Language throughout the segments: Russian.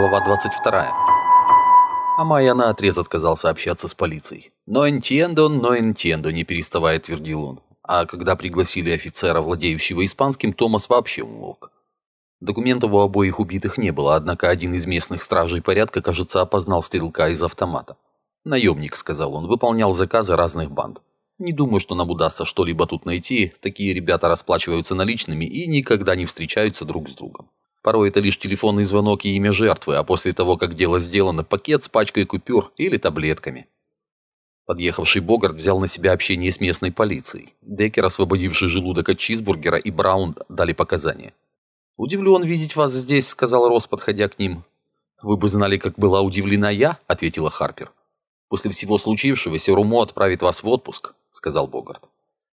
Глава 22. А Майя наотрез отказался общаться с полицией. «Но entiendo, но entiendo», не переставая твердил он. А когда пригласили офицера, владеющего испанским, Томас вообще умолк. Документов у обоих убитых не было, однако один из местных стражей порядка, кажется, опознал стрелка из автомата. «Наемник», — сказал он, — выполнял заказы разных банд. «Не думаю, что нам удастся что-либо тут найти. Такие ребята расплачиваются наличными и никогда не встречаются друг с другом. Порой это лишь телефонный звонок и имя жертвы, а после того, как дело сделано, пакет с пачкой купюр или таблетками. Подъехавший Богарт взял на себя общение с местной полицией. Деккер, освободивший желудок от чизбургера, и Браун дали показания. «Удивлен видеть вас здесь», — сказал Росс, подходя к ним. «Вы бы знали, как была удивлена я», — ответила Харпер. «После всего случившегося Румо отправит вас в отпуск», — сказал Богарт.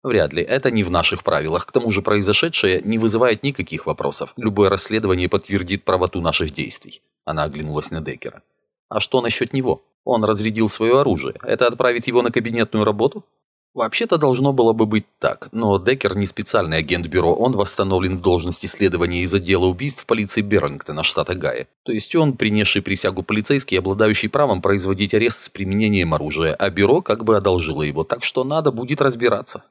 Вряд ли, это не в наших правилах. К тому же произошедшее не вызывает никаких вопросов. Любое расследование подтвердит правоту наших действий. Она оглянулась на Деккера. А что насчет него? Он разрядил свое оружие. Это отправит его на кабинетную работу? Вообще-то должно было бы быть так, но Деккер не специальный агент бюро, он восстановлен в должности следования из отдела убийств полиции Берлингтона, штата Гая. То есть он, принесший присягу полицейский, обладающий правом производить арест с применением оружия, а бюро как бы одолжило его, так что надо будет разбираться.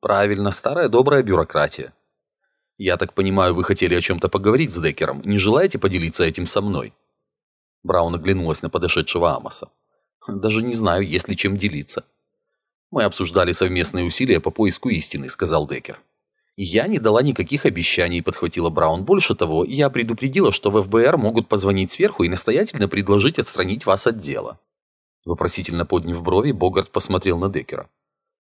Правильно, старая добрая бюрократия. Я так понимаю, вы хотели о чем-то поговорить с Деккером. Не желаете поделиться этим со мной? Браун оглянулась на подошедшего Амоса. Даже не знаю, есть ли чем делиться. Мы обсуждали совместные усилия по поиску истины, сказал Деккер. Я не дала никаких обещаний, подхватила Браун. Больше того, я предупредила, что в ФБР могут позвонить сверху и настоятельно предложить отстранить вас от дела. Вопросительно подняв брови, Богарт посмотрел на Деккера.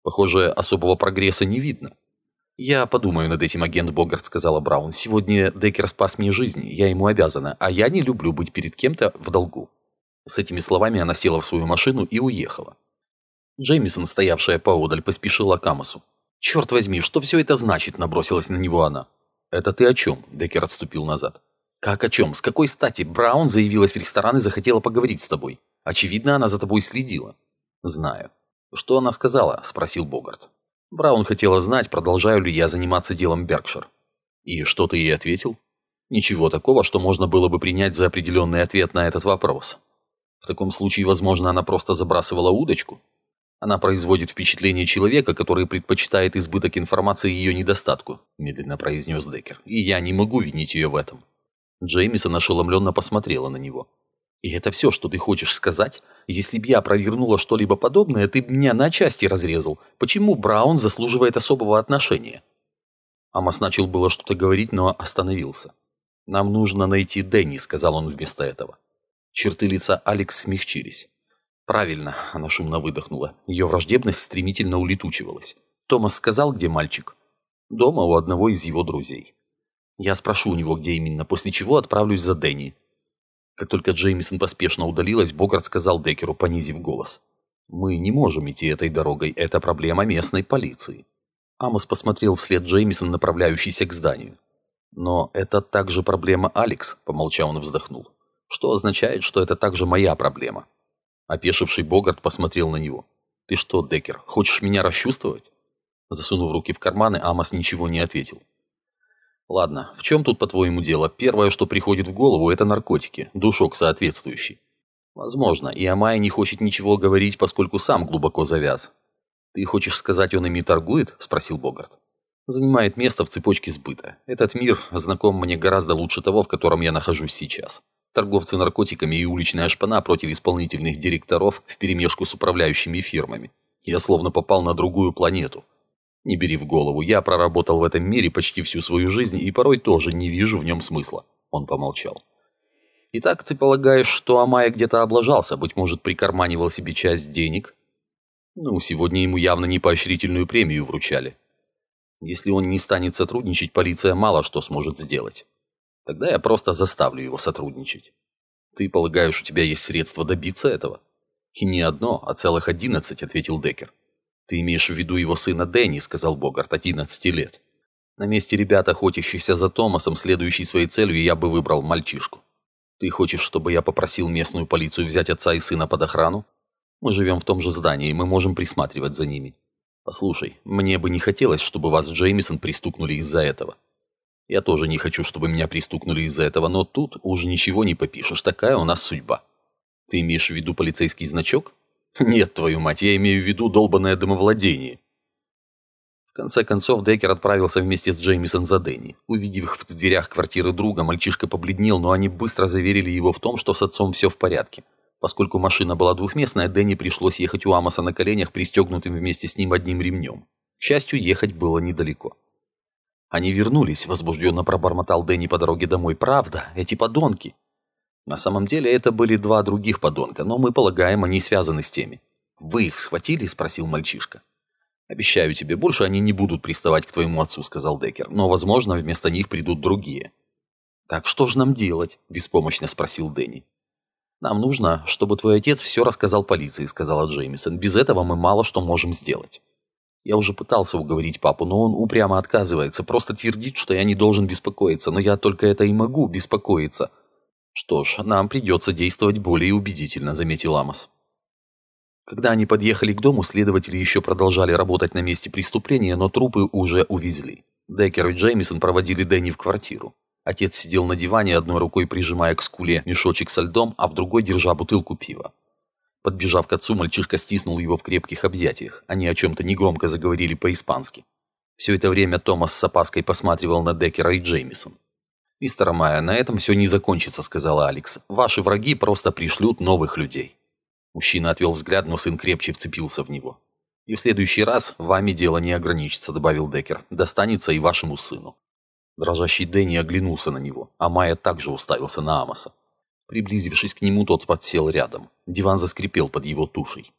Похоже, особого прогресса не видно. «Я подумаю над этим, агент Богарт», — сказала Браун. «Сегодня Деккер спас мне жизнь, я ему обязана, а я не люблю быть перед кем-то в долгу». С этими словами она села в свою машину и уехала. Джеймисон, стоявшая поодаль, поспешила к Амосу. «Черт возьми, что все это значит?» – набросилась на него она. «Это ты о чем?» – Деккер отступил назад. «Как о чем? С какой стати? Браун заявилась в ресторан и захотела поговорить с тобой. Очевидно, она за тобой следила». «Знаю». «Что она сказала?» – спросил Богарт. Браун хотела знать, продолжаю ли я заниматься делом Беркшир. «И что ты ей ответил?» «Ничего такого, что можно было бы принять за определенный ответ на этот вопрос. В таком случае, возможно, она просто забрасывала удочку. Она производит впечатление человека, который предпочитает избыток информации ее недостатку», – медленно произнес Деккер. «И я не могу винить ее в этом». Джеймисон ошеломленно посмотрела на него. «И это все, что ты хочешь сказать? Если б я провернула что-либо подобное, ты б меня на части разрезал. Почему Браун заслуживает особого отношения?» Амос начал было что-то говорить, но остановился. «Нам нужно найти Дэнни», — сказал он вместо этого. Черты лица Алекс смягчились. «Правильно», — она шумно выдохнула. Ее враждебность стремительно улетучивалась. Томас сказал, где мальчик. «Дома у одного из его друзей». «Я спрошу у него, где именно, после чего отправлюсь за Дэнни. Как только Джеймисон поспешно удалилась, Богарт сказал Деккеру, понизив голос. «Мы не можем идти этой дорогой, это проблема местной полиции». Амос посмотрел вслед Джеймисон, направляющийся к зданию. «Но это также проблема Алекс», — помолчав он вздохнул. «Что означает, что это также моя проблема?» Опешивший Богарт посмотрел на него. «Ты что, Деккер, хочешь меня расчувствовать?» Засунув руки в карманы, Амос ничего не ответил. Ладно, в чем тут, по-твоему, дело? Первое, что приходит в голову, это наркотики, душок соответствующий. Возможно, и Амай не хочет ничего говорить, поскольку сам глубоко завяз. Ты хочешь сказать, он ими торгует? Спросил Богарт. Занимает место в цепочке сбыта. Этот мир знаком мне гораздо лучше того, в котором я нахожусь сейчас. Торговцы наркотиками и уличная шпана против исполнительных директоров вперемешку с управляющими фирмами. Я словно попал на другую планету. Не бери в голову, я проработал в этом мире почти всю свою жизнь и порой тоже не вижу в нем смысла. Он помолчал. Итак, ты полагаешь, что Амая где-то облажался, быть может, прикарманивал себе часть денег? Ну, сегодня ему явно не поощрительную премию вручали. Если он не станет сотрудничать, полиция мало что сможет сделать. Тогда я просто заставлю его сотрудничать. Ты полагаешь, у тебя есть средства добиться этого? И не одно, а целых одиннадцать, ответил Деккер. «Ты имеешь в виду его сына Дэнни», — сказал Богарт, — «одиннадцати лет». На месте ребят, охотящихся за Томасом, следующей своей целью, я бы выбрал мальчишку. Ты хочешь, чтобы я попросил местную полицию взять отца и сына под охрану? Мы живем в том же здании, и мы можем присматривать за ними. Послушай, мне бы не хотелось, чтобы вас Джеймисон пристукнули из-за этого. Я тоже не хочу, чтобы меня пристукнули из-за этого, но тут уже ничего не попишешь, такая у нас судьба. Ты имеешь в виду полицейский значок? Нет, твою мать, я имею в виду долбанное домовладение. В конце концов, Деккер отправился вместе с Джеймисон за Дэнни. Увидев их в дверях квартиры друга, мальчишка побледнел, но они быстро заверили его в том, что с отцом все в порядке. Поскольку машина была двухместная, Дэнни пришлось ехать у Амоса на коленях, пристегнутым вместе с ним одним ремнем. К счастью, ехать было недалеко. Они вернулись, возбужденно пробормотал Дэнни по дороге домой. Правда, эти подонки. На самом деле это были два других подонка, но мы полагаем, они связаны с теми. Вы их схватили? спросил мальчишка. «Обещаю тебе, больше они не будут приставать к твоему отцу», — сказал Деккер. «Но, возможно, вместо них придут другие». «Так что же нам делать?» — беспомощно спросил Дэнни. «Нам нужно, чтобы твой отец все рассказал полиции», — сказала Джеймисон. «Без этого мы мало что можем сделать». Я уже пытался уговорить папу, но он упрямо отказывается, просто твердит, что я не должен беспокоиться, но я только это и могу беспокоиться. «Что ж, нам придется действовать более убедительно», — заметил Амос. Когда они подъехали к дому, следователи еще продолжали работать на месте преступления, но трупы уже увезли. Деккер и Джеймисон проводили Дэнни в квартиру. Отец сидел на диване, одной рукой прижимая к скуле мешочек со льдом, а в другой держа бутылку пива. Подбежав к отцу, мальчишка стиснул его в крепких объятиях. Они о чем-то негромко заговорили по-испански. Все это время Томас с опаской посматривал на Деккера и Джеймисон. «Мистер Майя, на этом все не закончится», — сказала Алекс. «Ваши враги просто пришлют новых людей». Мужчина отвел взгляд, но сын крепче вцепился в него. «И в следующий раз вами дело не ограничится», — добавил Деккер. «Достанется и вашему сыну». Дрожащий Дэнни оглянулся на него, а Майя также уставился на Амоса. Приблизившись к нему, тот подсел рядом. Диван заскрипел под его тушей.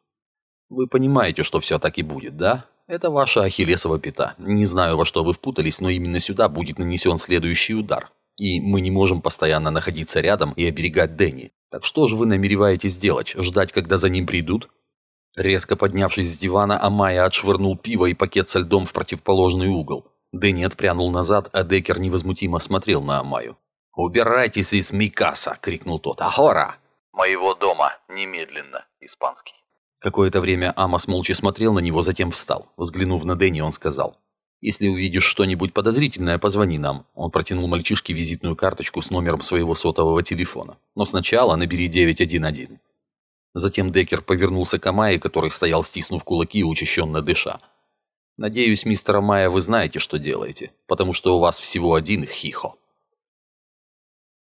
«Вы понимаете, что все так и будет, да? Это ваша ахиллесова пята. Не знаю, во что вы впутались, но именно сюда будет нанесен следующий удар. И мы не можем постоянно находиться рядом и оберегать Дэнни. Так что же вы намереваетесь делать? Ждать, когда за ним придут?» Резко поднявшись с дивана, Амая отшвырнул пиво и пакет со льдом в противоположный угол. Дэнни отпрянул назад, а Деккер невозмутимо смотрел на Амаю. «Убирайтесь из Микаса!» — крикнул тот. «Ахора!» «Моего дома! Немедленно!» — испанский. Какое-то время Амос молча смотрел на него, затем встал. Взглянув на Дэнни, он сказал. «Если увидишь что-нибудь подозрительное, позвони нам». Он протянул мальчишке визитную карточку с номером своего сотового телефона. «Но сначала набери 911». Затем Деккер повернулся к Амае, который стоял, стиснув кулаки и учащенно дыша. «Надеюсь, мистер Амая, вы знаете, что делаете, потому что у вас всего один хихо».